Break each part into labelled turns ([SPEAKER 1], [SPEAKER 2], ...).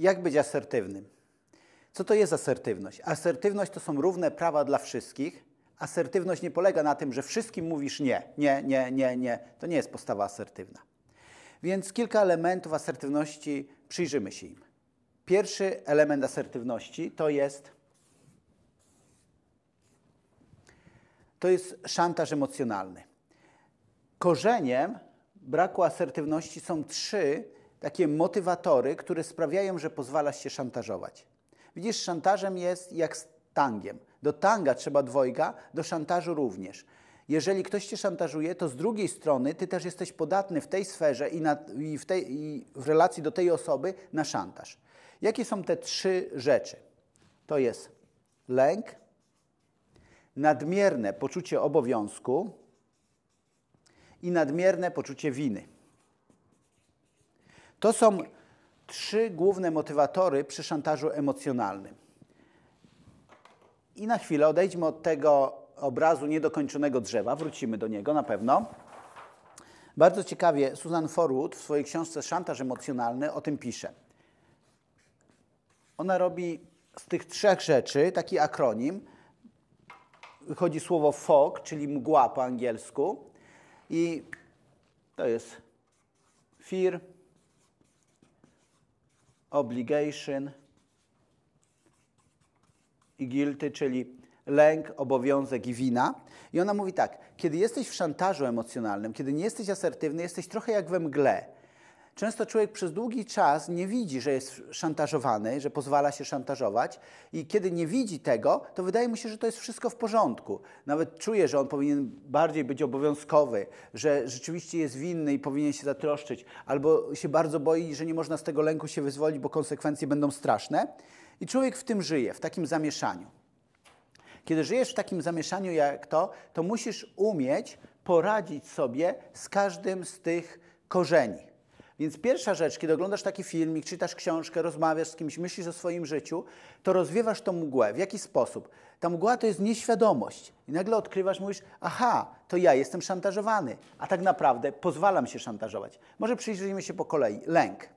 [SPEAKER 1] Jak być asertywnym? Co to jest asertywność? Asertywność to są równe prawa dla wszystkich. Asertywność nie polega na tym, że wszystkim mówisz nie, nie, nie, nie, nie. To nie jest postawa asertywna. Więc kilka elementów asertywności przyjrzymy się im. Pierwszy element asertywności to jest to jest szantaż emocjonalny. Korzeniem braku asertywności są trzy takie motywatory, które sprawiają, że pozwalasz się szantażować. Widzisz, szantażem jest jak z tangiem. Do tanga trzeba dwojga, do szantażu również. Jeżeli ktoś cię szantażuje, to z drugiej strony ty też jesteś podatny w tej sferze i, na, i, w, tej, i w relacji do tej osoby na szantaż. Jakie są te trzy rzeczy? To jest lęk, nadmierne poczucie obowiązku i nadmierne poczucie winy. To są trzy główne motywatory przy szantażu emocjonalnym. I na chwilę odejdźmy od tego obrazu niedokończonego drzewa, wrócimy do niego na pewno. Bardzo ciekawie Susan Forwood w swojej książce Szantaż emocjonalny o tym pisze. Ona robi z tych trzech rzeczy taki akronim. Wychodzi słowo fog, czyli mgła po angielsku. I to jest fear, obligation i guilty, czyli lęk, obowiązek i wina. I ona mówi tak, kiedy jesteś w szantażu emocjonalnym, kiedy nie jesteś asertywny, jesteś trochę jak we mgle. Często człowiek przez długi czas nie widzi, że jest szantażowany, że pozwala się szantażować, i kiedy nie widzi tego, to wydaje mu się, że to jest wszystko w porządku. Nawet czuje, że on powinien bardziej być obowiązkowy, że rzeczywiście jest winny i powinien się zatroszczyć, albo się bardzo boi, że nie można z tego lęku się wyzwolić, bo konsekwencje będą straszne. I człowiek w tym żyje, w takim zamieszaniu. Kiedy żyjesz w takim zamieszaniu jak to, to musisz umieć poradzić sobie z każdym z tych korzeni. Więc pierwsza rzecz, kiedy oglądasz taki filmik, czytasz książkę, rozmawiasz z kimś, myślisz o swoim życiu, to rozwiewasz tą mgłę. W jaki sposób? Ta mgła to jest nieświadomość. I nagle odkrywasz, mówisz, aha, to ja jestem szantażowany, a tak naprawdę pozwalam się szantażować. Może przyjrzyjmy się po kolei. Lęk.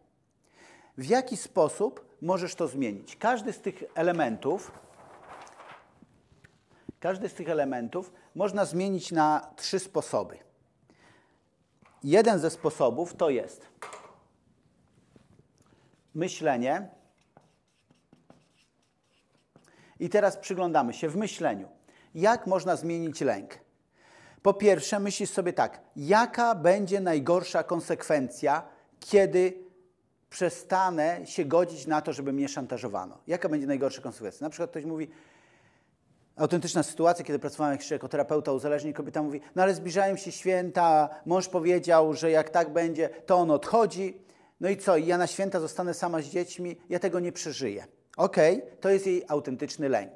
[SPEAKER 1] W jaki sposób możesz to zmienić? Każdy z tych elementów, każdy z tych elementów można zmienić na trzy sposoby. Jeden ze sposobów to jest myślenie. I teraz przyglądamy się w myśleniu. Jak można zmienić lęk? Po pierwsze, myślisz sobie tak, jaka będzie najgorsza konsekwencja, kiedy przestanę się godzić na to, żeby mnie szantażowano? Jaka będzie najgorsza konsekwencja? Na przykład ktoś mówi, autentyczna sytuacja, kiedy pracowałem jako terapeuta uzależnień, kobieta mówi, no ale zbliżają się święta, mąż powiedział, że jak tak będzie, to on odchodzi, no i co, ja na święta zostanę sama z dziećmi, ja tego nie przeżyję. Okej, okay, to jest jej autentyczny lęk.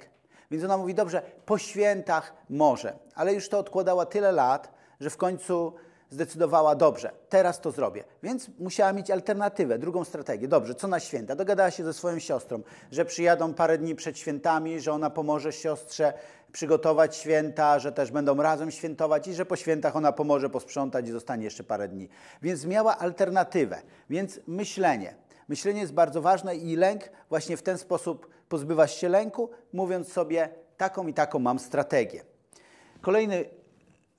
[SPEAKER 1] Więc ona mówi, dobrze, po świętach może, ale już to odkładała tyle lat, że w końcu zdecydowała, dobrze, teraz to zrobię. Więc musiała mieć alternatywę, drugą strategię. Dobrze, co na święta? Dogadała się ze swoją siostrą, że przyjadą parę dni przed świętami, że ona pomoże siostrze przygotować święta, że też będą razem świętować i że po świętach ona pomoże posprzątać i zostanie jeszcze parę dni. Więc miała alternatywę. Więc myślenie. Myślenie jest bardzo ważne i lęk właśnie w ten sposób pozbywasz się lęku, mówiąc sobie taką i taką mam strategię. Kolejny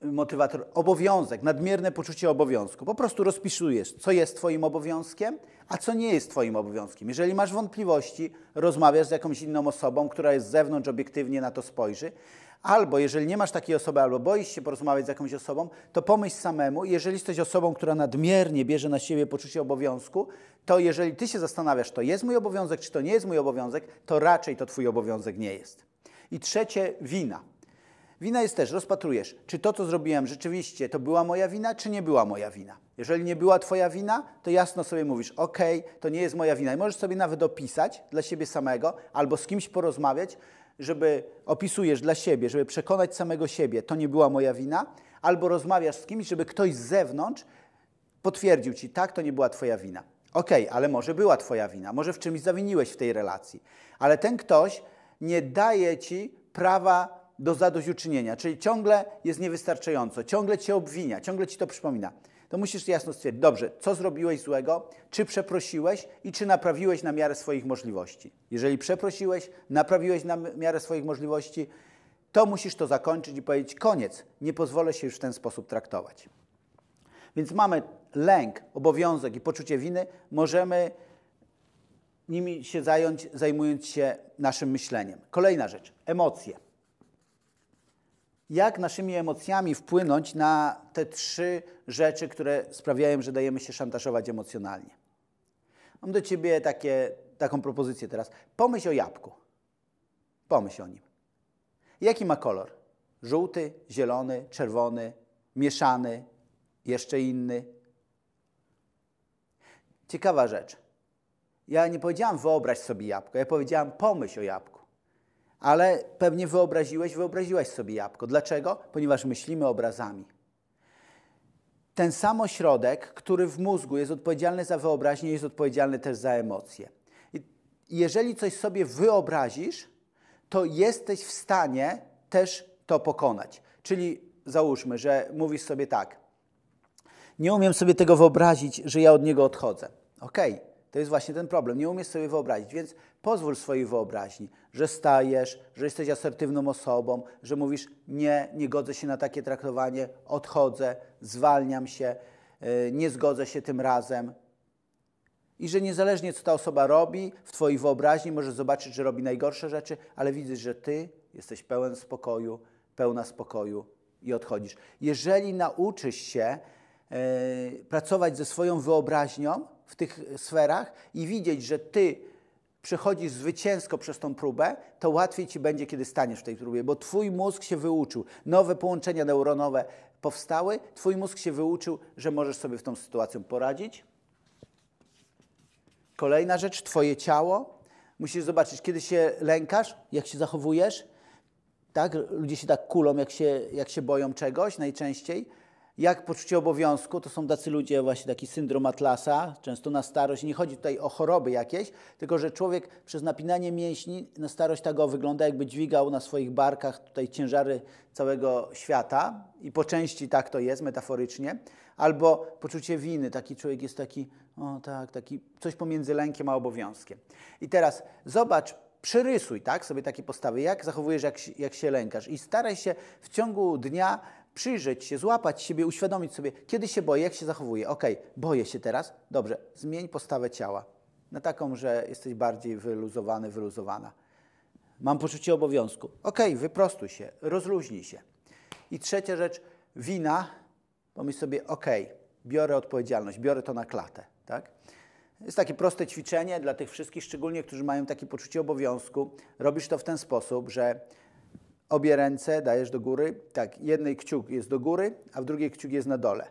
[SPEAKER 1] motywator, obowiązek, nadmierne poczucie obowiązku. Po prostu rozpisujesz, co jest Twoim obowiązkiem, a co nie jest Twoim obowiązkiem. Jeżeli masz wątpliwości, rozmawiasz z jakąś inną osobą, która jest z zewnątrz, obiektywnie na to spojrzy. Albo jeżeli nie masz takiej osoby, albo boisz się porozmawiać z jakąś osobą, to pomyśl samemu, jeżeli jesteś osobą, która nadmiernie bierze na siebie poczucie obowiązku, to jeżeli ty się zastanawiasz, to jest mój obowiązek, czy to nie jest mój obowiązek, to raczej to twój obowiązek nie jest. I trzecie, wina. Wina jest też, rozpatrujesz, czy to, co zrobiłem rzeczywiście, to była moja wina, czy nie była moja wina. Jeżeli nie była Twoja wina, to jasno sobie mówisz, ok, to nie jest moja wina. I możesz sobie nawet opisać dla siebie samego albo z kimś porozmawiać, żeby opisujesz dla siebie, żeby przekonać samego siebie, to nie była moja wina, albo rozmawiasz z kimś, żeby ktoś z zewnątrz potwierdził Ci, tak, to nie była Twoja wina. Ok, ale może była Twoja wina, może w czymś zawiniłeś w tej relacji, ale ten ktoś nie daje Ci prawa do zadośćuczynienia, czyli ciągle jest niewystarczająco, ciągle cię obwinia, ciągle ci to przypomina. to musisz jasno stwierdzić, dobrze, co zrobiłeś złego, czy przeprosiłeś i czy naprawiłeś na miarę swoich możliwości. Jeżeli przeprosiłeś, naprawiłeś na miarę swoich możliwości, to musisz to zakończyć i powiedzieć koniec, nie pozwolę się już w ten sposób traktować. Więc mamy lęk, obowiązek i poczucie winy, możemy nimi się zająć, zajmując się naszym myśleniem. Kolejna rzecz, emocje. Jak naszymi emocjami wpłynąć na te trzy rzeczy, które sprawiają, że dajemy się szantażować emocjonalnie? Mam do ciebie takie, taką propozycję teraz. Pomyśl o jabłku. Pomyśl o nim. Jaki ma kolor? Żółty, zielony, czerwony, mieszany, jeszcze inny. Ciekawa rzecz. Ja nie powiedziałam wyobraź sobie jabłko, ja powiedziałam pomyśl o jabłku. Ale pewnie wyobraziłeś, wyobraziłaś sobie jabłko. Dlaczego? Ponieważ myślimy obrazami. Ten sam ośrodek, który w mózgu jest odpowiedzialny za wyobraźnię, jest odpowiedzialny też za emocje. I jeżeli coś sobie wyobrazisz, to jesteś w stanie też to pokonać. Czyli załóżmy, że mówisz sobie tak, nie umiem sobie tego wyobrazić, że ja od niego odchodzę. Okej, okay, to jest właśnie ten problem. Nie umiesz sobie wyobrazić, więc pozwól swojej wyobraźni, że stajesz, że jesteś asertywną osobą, że mówisz nie, nie godzę się na takie traktowanie, odchodzę, zwalniam się, yy, nie zgodzę się tym razem. I że niezależnie co ta osoba robi, w Twojej wyobraźni możesz zobaczyć, że robi najgorsze rzeczy, ale widzisz, że Ty jesteś pełen spokoju, pełna spokoju i odchodzisz. Jeżeli nauczysz się pracować ze swoją wyobraźnią w tych sferach i widzieć, że Ty przechodzisz zwycięsko przez tą próbę, to łatwiej Ci będzie, kiedy staniesz w tej próbie, bo Twój mózg się wyuczył, nowe połączenia neuronowe powstały, Twój mózg się wyuczył, że możesz sobie w tą sytuacją poradzić. Kolejna rzecz, Twoje ciało. Musisz zobaczyć, kiedy się lękasz, jak się zachowujesz. Tak? Ludzie się tak kulą, jak się, jak się boją czegoś najczęściej. Jak poczucie obowiązku, to są tacy ludzie, właśnie taki syndrom Atlasa, często na starość. Nie chodzi tutaj o choroby jakieś, tylko że człowiek przez napinanie mięśni na starość tak wygląda, jakby dźwigał na swoich barkach tutaj ciężary całego świata. I po części tak to jest, metaforycznie. Albo poczucie winy, taki człowiek jest taki, o tak, taki coś pomiędzy lękiem a obowiązkiem. I teraz zobacz, przerysuj tak, sobie takie postawy, jak zachowujesz, jak, jak się lękasz. I staraj się w ciągu dnia przyjrzeć się, złapać siebie, uświadomić sobie, kiedy się boję, jak się zachowuję. Ok, boję się teraz, dobrze, zmień postawę ciała na taką, że jesteś bardziej wyluzowany, wyluzowana. Mam poczucie obowiązku. Ok, wyprostuj się, rozluźnij się. I trzecia rzecz, wina, pomyśl sobie, ok, biorę odpowiedzialność, biorę to na klatę. Tak? Jest takie proste ćwiczenie dla tych wszystkich, szczególnie którzy mają takie poczucie obowiązku. Robisz to w ten sposób, że obie ręce dajesz do góry. Tak, jednej kciuk jest do góry, a w drugiej kciuk jest na dole.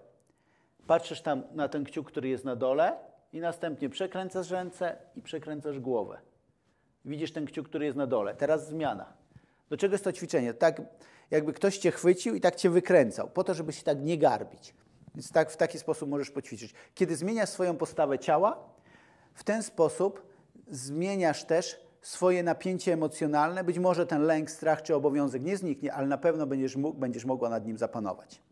[SPEAKER 1] Patrzysz tam na ten kciuk, który jest na dole i następnie przekręcasz ręce i przekręcasz głowę. Widzisz ten kciuk, który jest na dole. Teraz zmiana. Do czego jest to ćwiczenie? Tak, jakby ktoś cię chwycił i tak cię wykręcał, po to, żeby się tak nie garbić. Więc tak, w taki sposób możesz poćwiczyć. Kiedy zmieniasz swoją postawę ciała, w ten sposób zmieniasz też swoje napięcie emocjonalne. Być może ten lęk, strach czy obowiązek nie zniknie, ale na pewno będziesz, mógł, będziesz mogła nad nim zapanować.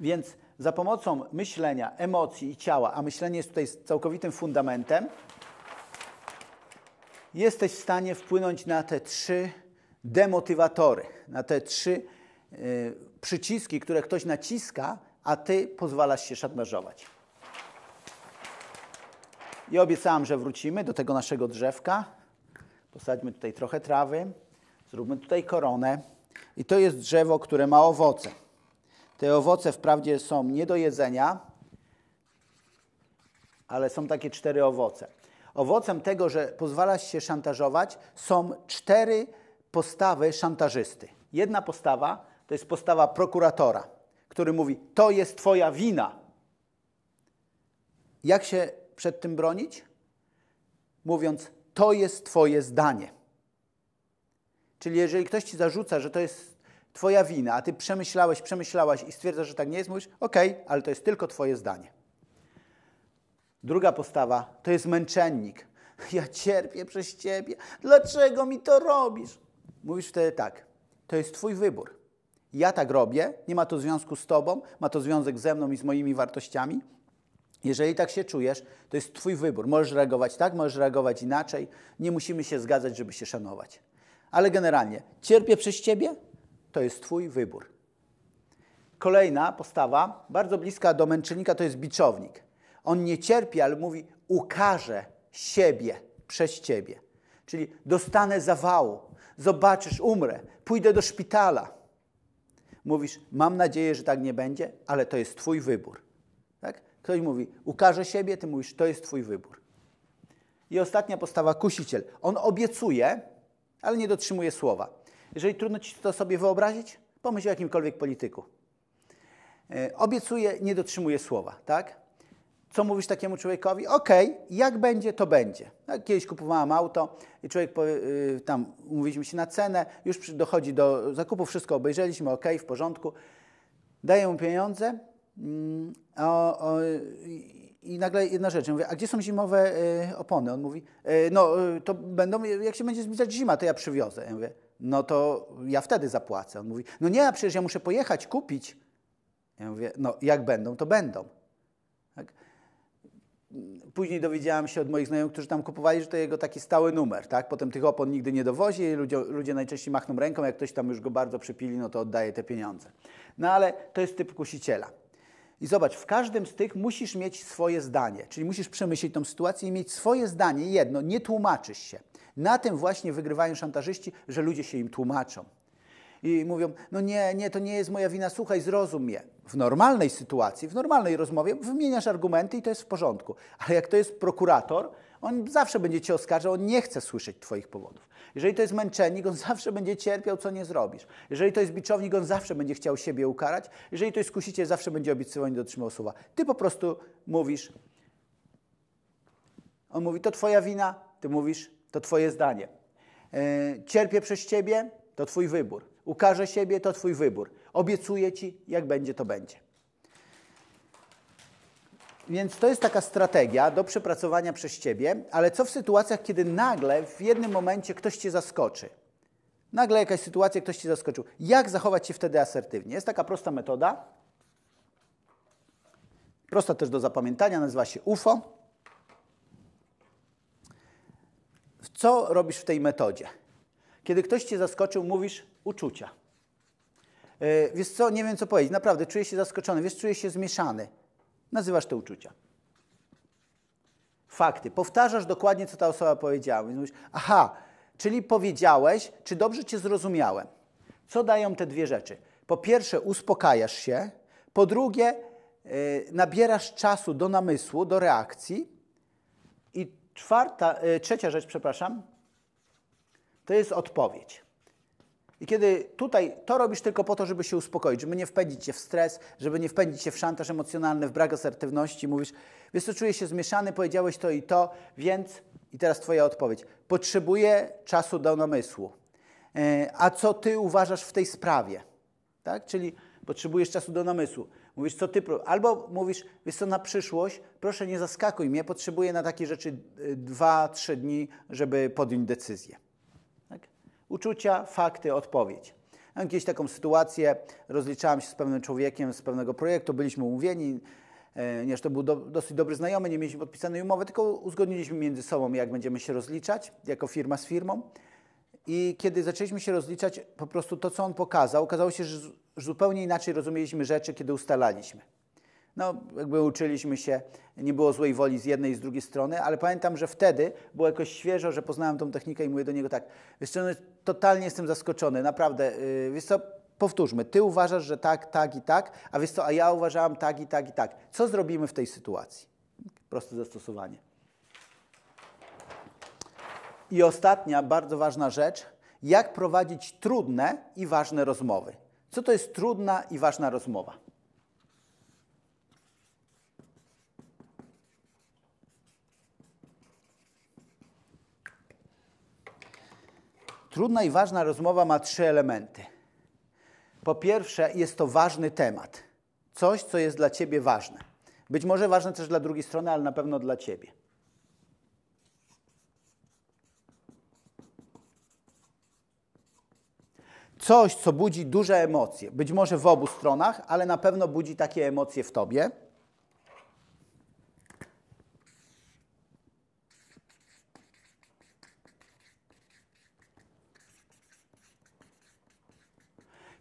[SPEAKER 1] Więc za pomocą myślenia, emocji i ciała, a myślenie jest tutaj całkowitym fundamentem, jesteś w stanie wpłynąć na te trzy demotywatory, na te trzy y, przyciski, które ktoś naciska, a ty pozwalasz się szantażować. I obiecałam, że wrócimy do tego naszego drzewka. Posadźmy tutaj trochę trawy, zróbmy tutaj koronę. I to jest drzewo, które ma owoce. Te owoce wprawdzie są nie do jedzenia, ale są takie cztery owoce. Owocem tego, że pozwalasz się szantażować, są cztery postawy szantażysty. Jedna postawa to jest postawa prokuratora, który mówi: To jest Twoja wina. Jak się przed tym bronić? Mówiąc, to jest Twoje zdanie. Czyli jeżeli ktoś Ci zarzuca, że to jest Twoja wina, a Ty przemyślałeś, przemyślałaś i stwierdzasz, że tak nie jest, mówisz, ok, ale to jest tylko Twoje zdanie. Druga postawa to jest męczennik. Ja cierpię przez Ciebie. Dlaczego mi to robisz? Mówisz wtedy tak, to jest Twój wybór. Ja tak robię, nie ma to związku z tobą, ma to związek ze mną i z moimi wartościami. Jeżeli tak się czujesz, to jest Twój wybór. Możesz reagować tak, możesz reagować inaczej. Nie musimy się zgadzać, żeby się szanować. Ale generalnie, cierpię przez Ciebie, to jest Twój wybór. Kolejna postawa, bardzo bliska do męczennika, to jest biczownik. On nie cierpi, ale mówi: ukaże siebie przez Ciebie. Czyli dostanę zawału, zobaczysz, umrę, pójdę do szpitala. Mówisz: Mam nadzieję, że tak nie będzie, ale to jest Twój wybór. Ktoś mówi, ukaże siebie, ty mówisz, to jest twój wybór. I ostatnia postawa, kusiciel. On obiecuje, ale nie dotrzymuje słowa. Jeżeli trudno ci to sobie wyobrazić, pomyśl o jakimkolwiek polityku. E, obiecuje, nie dotrzymuje słowa, tak? Co mówisz takiemu człowiekowi? Okej, okay, jak będzie, to będzie. Tak, kiedyś kupowałam auto i człowiek, powie, y, tam umówiliśmy się na cenę, już dochodzi do zakupu, wszystko obejrzeliśmy, ok, w porządku. Daję mu pieniądze, o, o, I nagle jedna rzecz, ja mówię, a gdzie są zimowe y, opony? On mówi, y, no y, to będą, jak się będzie zbliżać zima, to ja przywiozę. Ja mówię, no to ja wtedy zapłacę. On mówi, no nie, przecież ja muszę pojechać, kupić. Ja mówię, no jak będą, to będą. Tak? Później dowiedziałam się od moich znajomych, którzy tam kupowali, że to jego taki stały numer. Tak? Potem tych opon nigdy nie dowozi, ludzie, ludzie najczęściej machną ręką, jak ktoś tam już go bardzo przypili, no to oddaje te pieniądze. No ale to jest typ kusiciela. I zobacz, w każdym z tych musisz mieć swoje zdanie, czyli musisz przemyśleć tą sytuację i mieć swoje zdanie. Jedno, nie tłumaczysz się. Na tym właśnie wygrywają szantażyści, że ludzie się im tłumaczą. I mówią, no nie, nie, to nie jest moja wina, słuchaj, zrozum mnie. W normalnej sytuacji, w normalnej rozmowie wymieniasz argumenty i to jest w porządku. Ale jak to jest prokurator, on zawsze będzie cię oskarżał, on nie chce słyszeć twoich powodów. Jeżeli to jest męczennik, on zawsze będzie cierpiał, co nie zrobisz. Jeżeli to jest biczownik, on zawsze będzie chciał siebie ukarać. Jeżeli to jest kusiciel, zawsze będzie obiecywał, nie dotrzymał słowa. Ty po prostu mówisz, on mówi, to twoja wina, ty mówisz, to twoje zdanie. Yy, cierpię przez ciebie, to twój wybór. Ukażę siebie, to twój wybór. Obiecuję ci, jak będzie, to będzie. Więc to jest taka strategia do przepracowania przez ciebie, ale co w sytuacjach, kiedy nagle w jednym momencie ktoś cię zaskoczy? Nagle jakaś sytuacja, ktoś cię zaskoczył. Jak zachować się wtedy asertywnie? Jest taka prosta metoda. Prosta też do zapamiętania, nazywa się UFO. Co robisz w tej metodzie? Kiedy ktoś cię zaskoczył, mówisz uczucia. Yy, wiesz co, nie wiem co powiedzieć. Naprawdę, czuję się zaskoczony, wiesz, czuję się zmieszany. Nazywasz te uczucia. Fakty. Powtarzasz dokładnie, co ta osoba powiedziała. Mówisz, aha, czyli powiedziałeś, czy dobrze cię zrozumiałem. Co dają te dwie rzeczy? Po pierwsze, uspokajasz się. Po drugie, yy, nabierasz czasu do namysłu, do reakcji. I czwarta, yy, trzecia rzecz, przepraszam, to jest odpowiedź. I kiedy tutaj to robisz tylko po to, żeby się uspokoić, żeby nie wpędzić się w stres, żeby nie wpędzić się w szantaż emocjonalny, w brak asertywności, mówisz, wiesz co, czuję się zmieszany, powiedziałeś to i to, więc, i teraz twoja odpowiedź, potrzebuję czasu do namysłu. E, a co ty uważasz w tej sprawie? Tak? Czyli potrzebujesz czasu do namysłu. Mówisz, co ty, albo mówisz, wiesz co, na przyszłość, proszę nie zaskakuj mnie, potrzebuję na takie rzeczy e, dwa, trzy dni, żeby podjąć decyzję. Uczucia, fakty, odpowiedź. Mam kiedyś taką sytuację, rozliczałem się z pewnym człowiekiem z pewnego projektu, byliśmy umówieni, ponieważ to był do, dosyć dobry znajomy, nie mieliśmy podpisanej umowy, tylko uzgodniliśmy między sobą, jak będziemy się rozliczać, jako firma z firmą. I kiedy zaczęliśmy się rozliczać, po prostu to, co on pokazał, okazało się, że zupełnie inaczej rozumieliśmy rzeczy, kiedy ustalaliśmy. No, jakby uczyliśmy się, nie było złej woli z jednej i z drugiej strony, ale pamiętam, że wtedy było jakoś świeżo, że poznałem tą technikę i mówię do niego tak, wiesz co, no, totalnie jestem zaskoczony, naprawdę, yy, wiesz co, powtórzmy, ty uważasz, że tak, tak i tak, a wiesz co, a ja uważałam tak i tak i tak. Co zrobimy w tej sytuacji? Proste zastosowanie. I ostatnia, bardzo ważna rzecz, jak prowadzić trudne i ważne rozmowy. Co to jest trudna i ważna rozmowa? Trudna i ważna rozmowa ma trzy elementy. Po pierwsze, jest to ważny temat. Coś, co jest dla ciebie ważne. Być może ważne też dla drugiej strony, ale na pewno dla ciebie. coś, co budzi duże emocje. Być może w obu stronach, ale na pewno budzi takie emocje w tobie.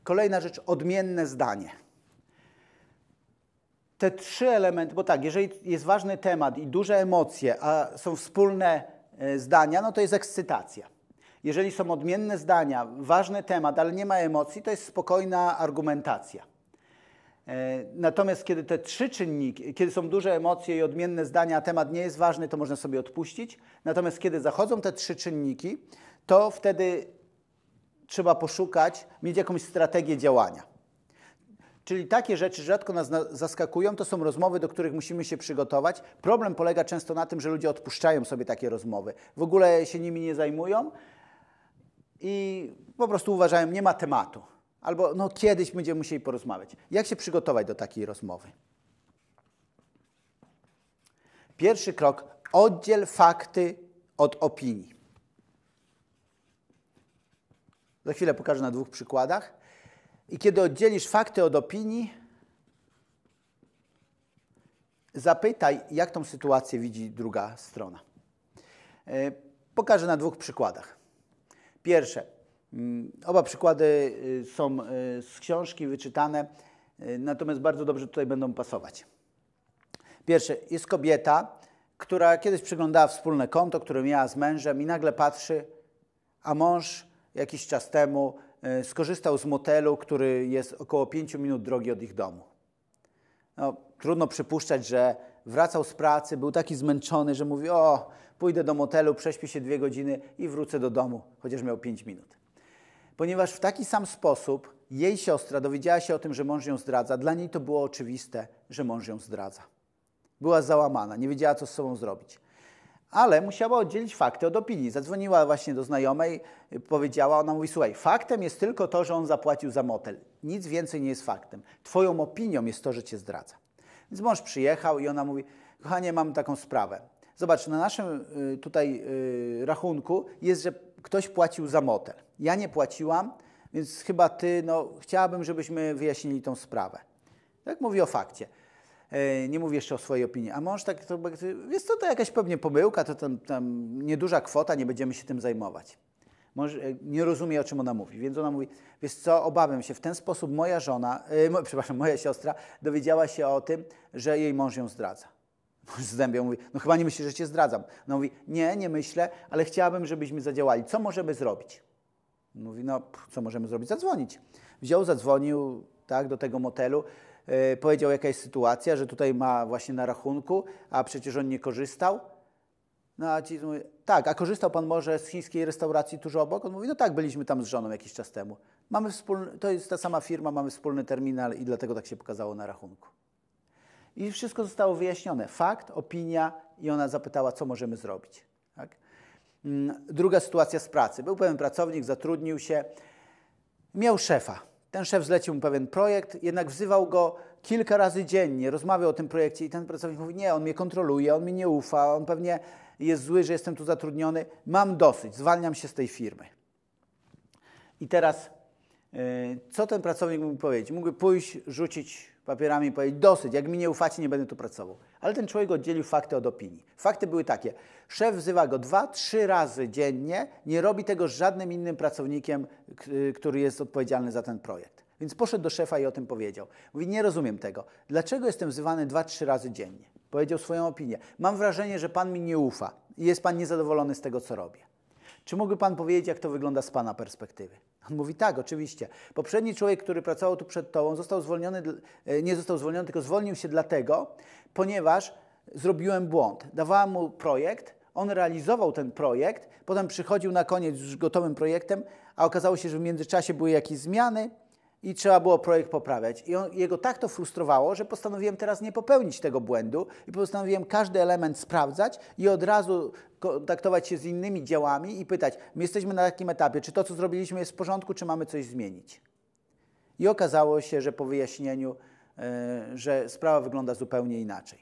[SPEAKER 1] Kolejna rzecz, odmienne zdanie. Te trzy elementy, bo tak, jeżeli jest ważny temat i duże emocje, a są wspólne e, zdania, no to jest ekscytacja. Jeżeli są odmienne zdania, ważny temat, ale nie ma emocji, to jest spokojna argumentacja. E, natomiast kiedy te trzy czynniki, kiedy są duże emocje i odmienne zdania, a temat nie jest ważny, to można sobie odpuścić. Natomiast kiedy zachodzą te trzy czynniki, to wtedy trzeba poszukać, mieć jakąś strategię działania. Czyli takie rzeczy rzadko nas zaskakują, to są rozmowy, do których musimy się przygotować. Problem polega często na tym, że ludzie odpuszczają sobie takie rozmowy. W ogóle się nimi nie zajmują i po prostu uważają, nie ma tematu. Albo no kiedyś będziemy musieli porozmawiać. Jak się przygotować do takiej rozmowy? Pierwszy krok, oddziel fakty od opinii. Za chwilę pokażę na dwóch przykładach. I kiedy oddzielisz fakty od opinii, zapytaj, jak tą sytuację widzi druga strona. E, pokażę na dwóch przykładach. Pierwsze, mm, oba przykłady y, są y, z książki wyczytane, y, natomiast bardzo dobrze tutaj będą pasować. Pierwsze, jest kobieta, która kiedyś przeglądała wspólne konto, które miała z mężem i nagle patrzy, a mąż jakiś czas temu e, skorzystał z motelu, który jest około 5 minut drogi od ich domu. No, trudno przypuszczać, że wracał z pracy, był taki zmęczony, że mówi: O, pójdę do motelu, prześpię się dwie godziny i wrócę do domu, chociaż miał 5 minut. Ponieważ w taki sam sposób jej siostra dowiedziała się o tym, że mąż ją zdradza, dla niej to było oczywiste, że mąż ją zdradza. Była załamana, nie wiedziała, co z sobą zrobić ale musiała oddzielić fakty od opinii. Zadzwoniła właśnie do znajomej, powiedziała, ona mówi, słuchaj, faktem jest tylko to, że on zapłacił za motel. Nic więcej nie jest faktem. Twoją opinią jest to, że cię zdradza. Więc mąż przyjechał i ona mówi, kochanie, mam taką sprawę. Zobacz, na naszym y, tutaj y, rachunku jest, że ktoś płacił za motel. Ja nie płaciłam, więc chyba ty, no, chciałabym, żebyśmy wyjaśnili tą sprawę. Tak mówi o fakcie. E, nie mówi jeszcze o swojej opinii. A mąż tak, to, jest to, to jakaś pewnie pomyłka, to tam, tam nieduża kwota, nie będziemy się tym zajmować. Mąż e, nie rozumie, o czym ona mówi, więc ona mówi, wiesz co, obawiam się, w ten sposób moja żona, yy, przepraszam, moja siostra dowiedziała się o tym, że jej mąż ją zdradza. Mąż zdębiał, mówi, no chyba nie myślisz, że cię zdradzam. Ona mówi, nie, nie myślę, ale chciałabym, żebyśmy zadziałali. Co możemy zrobić? Mówi, no co możemy zrobić? Zadzwonić. Wziął, zadzwonił tak, do tego motelu. E, powiedział, jaka jest sytuacja, że tutaj ma właśnie na rachunku, a przecież on nie korzystał. No a ci mówi, tak, a korzystał pan może z chińskiej restauracji tuż obok? On mówi, no tak, byliśmy tam z żoną jakiś czas temu. Mamy wspólny, to jest ta sama firma, mamy wspólny terminal i dlatego tak się pokazało na rachunku. I wszystko zostało wyjaśnione. Fakt, opinia i ona zapytała, co możemy zrobić. Tak? Mm, druga sytuacja z pracy. Był pewien pracownik, zatrudnił się, miał szefa. Ten szef zlecił mu pewien projekt, jednak wzywał go kilka razy dziennie, rozmawiał o tym projekcie i ten pracownik mówi, nie, on mnie kontroluje, on mi nie ufa, on pewnie jest zły, że jestem tu zatrudniony, mam dosyć, zwalniam się z tej firmy. I teraz, yy, co ten pracownik mógł powiedzieć? Mógłby pójść, rzucić papierami i powiedzieć, dosyć, jak mi nie ufacie, nie będę tu pracował. Ale ten człowiek oddzielił fakty od opinii. Fakty były takie, szef wzywa go dwa, trzy razy dziennie, nie robi tego z żadnym innym pracownikiem, który jest odpowiedzialny za ten projekt. Więc poszedł do szefa i o tym powiedział. Mówi, nie rozumiem tego. Dlaczego jestem wzywany dwa, trzy razy dziennie? Powiedział swoją opinię. Mam wrażenie, że pan mi nie ufa i jest pan niezadowolony z tego, co robię. Czy mógłby Pan powiedzieć, jak to wygląda z Pana perspektywy? On mówi, tak, oczywiście. Poprzedni człowiek, który pracował tu przed Tobą, został zwolniony, e, nie został zwolniony, tylko zwolnił się dlatego, ponieważ zrobiłem błąd. Dawałem mu projekt, on realizował ten projekt, potem przychodził na koniec już gotowym projektem, a okazało się, że w międzyczasie były jakieś zmiany, i trzeba było projekt poprawiać. I on, jego tak to frustrowało, że postanowiłem teraz nie popełnić tego błędu i postanowiłem każdy element sprawdzać i od razu kontaktować się z innymi działami i pytać, my jesteśmy na takim etapie, czy to, co zrobiliśmy jest w porządku, czy mamy coś zmienić. I okazało się, że po wyjaśnieniu, yy, że sprawa wygląda zupełnie inaczej.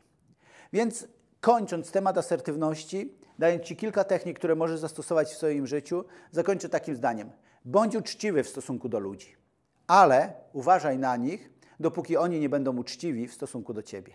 [SPEAKER 1] Więc kończąc temat asertywności, dając Ci kilka technik, które możesz zastosować w swoim życiu, zakończę takim zdaniem. Bądź uczciwy w stosunku do ludzi, ale uważaj na nich, dopóki oni nie będą uczciwi w stosunku do ciebie.